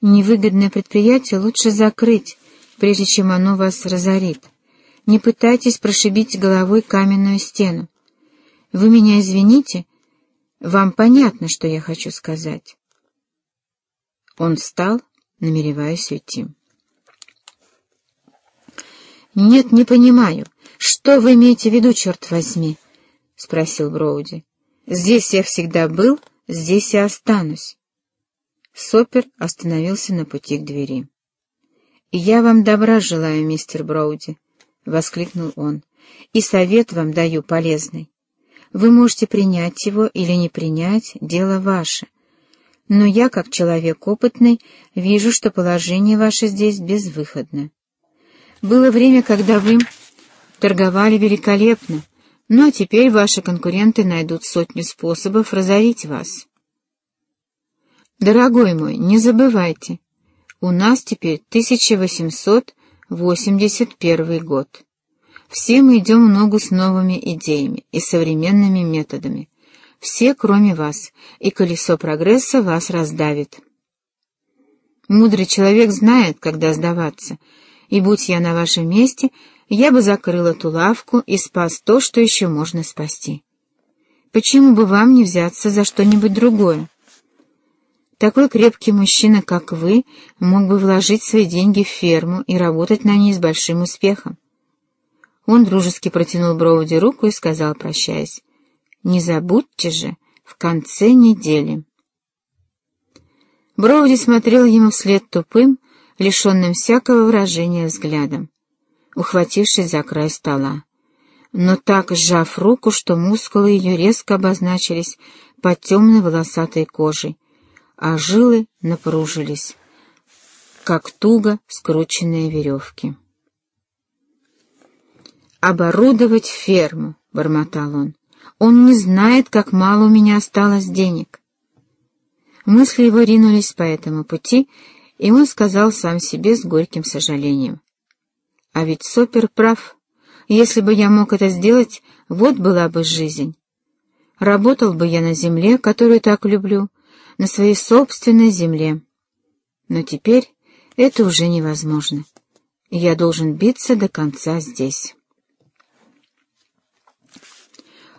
Невыгодное предприятие лучше закрыть, прежде чем оно вас разорит. Не пытайтесь прошибить головой каменную стену. Вы меня извините? Вам понятно, что я хочу сказать. Он встал, намереваясь уйти. «Нет, не понимаю. Что вы имеете в виду, черт возьми?» — спросил Броуди. «Здесь я всегда был, здесь и останусь». Сопер остановился на пути к двери. «Я вам добра желаю, мистер Броуди», — воскликнул он, — «и совет вам даю полезный. Вы можете принять его или не принять, дело ваше. Но я, как человек опытный, вижу, что положение ваше здесь безвыходно. Было время, когда вы торговали великолепно, но теперь ваши конкуренты найдут сотню способов разорить вас. Дорогой мой, не забывайте, у нас теперь 1881 год. Все мы идем в ногу с новыми идеями и современными методами. Все, кроме вас, и колесо прогресса вас раздавит. Мудрый человек знает, когда сдаваться, и будь я на вашем месте, я бы закрыл эту лавку и спас то, что еще можно спасти. Почему бы вам не взяться за что-нибудь другое? Такой крепкий мужчина, как вы, мог бы вложить свои деньги в ферму и работать на ней с большим успехом. Он дружески протянул Броуди руку и сказал, прощаясь, «Не забудьте же, в конце недели». Броуди смотрел ему вслед тупым, лишенным всякого выражения взглядом, ухватившись за край стола, но так сжав руку, что мускулы ее резко обозначились под темной волосатой кожей, а жилы напружились, как туго скрученные веревки. «Оборудовать ферму», — бормотал он. «Он не знает, как мало у меня осталось денег». Мысли его ринулись по этому пути, и он сказал сам себе с горьким сожалением. «А ведь Сопер прав. Если бы я мог это сделать, вот была бы жизнь. Работал бы я на земле, которую так люблю, на своей собственной земле. Но теперь это уже невозможно. Я должен биться до конца здесь.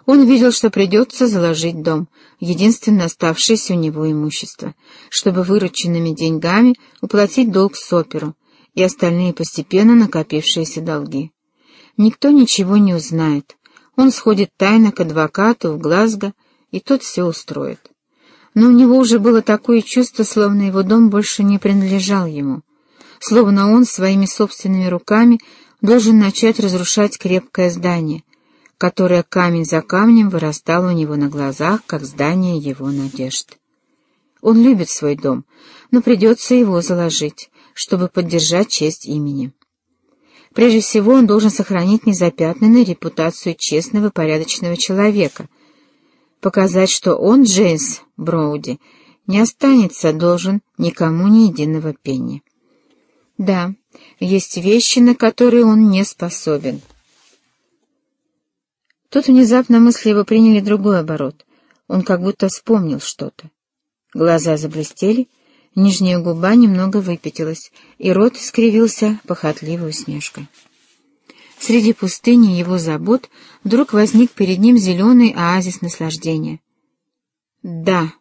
Он видел, что придется заложить дом, единственное оставшееся у него имущество, чтобы вырученными деньгами уплатить долг Соперу и остальные постепенно накопившиеся долги. Никто ничего не узнает. Он сходит тайно к адвокату в Глазго, и тот все устроит но у него уже было такое чувство, словно его дом больше не принадлежал ему, словно он своими собственными руками должен начать разрушать крепкое здание, которое камень за камнем вырастало у него на глазах, как здание его надежд. Он любит свой дом, но придется его заложить, чтобы поддержать честь имени. Прежде всего он должен сохранить незапятнанную репутацию честного и порядочного человека — показать, что он, Джеймс Броуди, не останется должен никому ни единого пенни. Да, есть вещи, на которые он не способен. Тут внезапно мысли его приняли другой оборот. Он как будто вспомнил что-то. Глаза заблестели, нижняя губа немного выпятилась, и рот скривился похотливой усмешкой. Среди пустыни его забот вдруг возник перед ним зеленый оазис наслаждения. Да,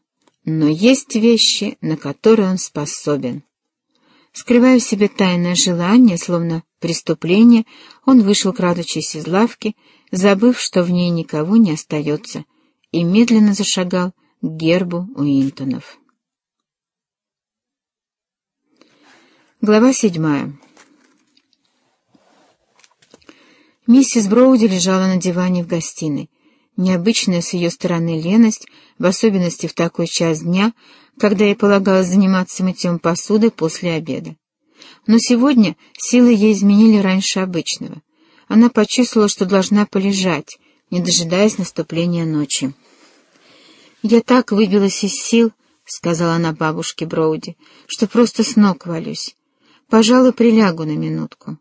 но есть вещи, на которые он способен. Скрывая в себе тайное желание, словно преступление, он вышел, крадучись из лавки, забыв, что в ней никого не остается, и медленно зашагал к гербу Уинтонов. Глава седьмая Миссис Броуди лежала на диване в гостиной. Необычная с ее стороны леность, в особенности в такой час дня, когда ей полагалось заниматься мытьем посуды после обеда. Но сегодня силы ей изменили раньше обычного. Она почувствовала, что должна полежать, не дожидаясь наступления ночи. «Я так выбилась из сил», — сказала она бабушке Броуди, — «что просто с ног валюсь. Пожалуй, прилягу на минутку».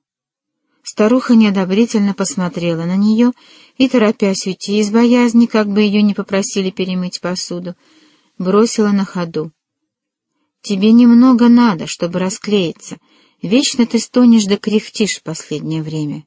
Старуха неодобрительно посмотрела на нее и, торопясь уйти из боязни, как бы ее не попросили перемыть посуду, бросила на ходу. Тебе немного надо, чтобы расклеиться. Вечно ты стонешь да кряхтишь в последнее время.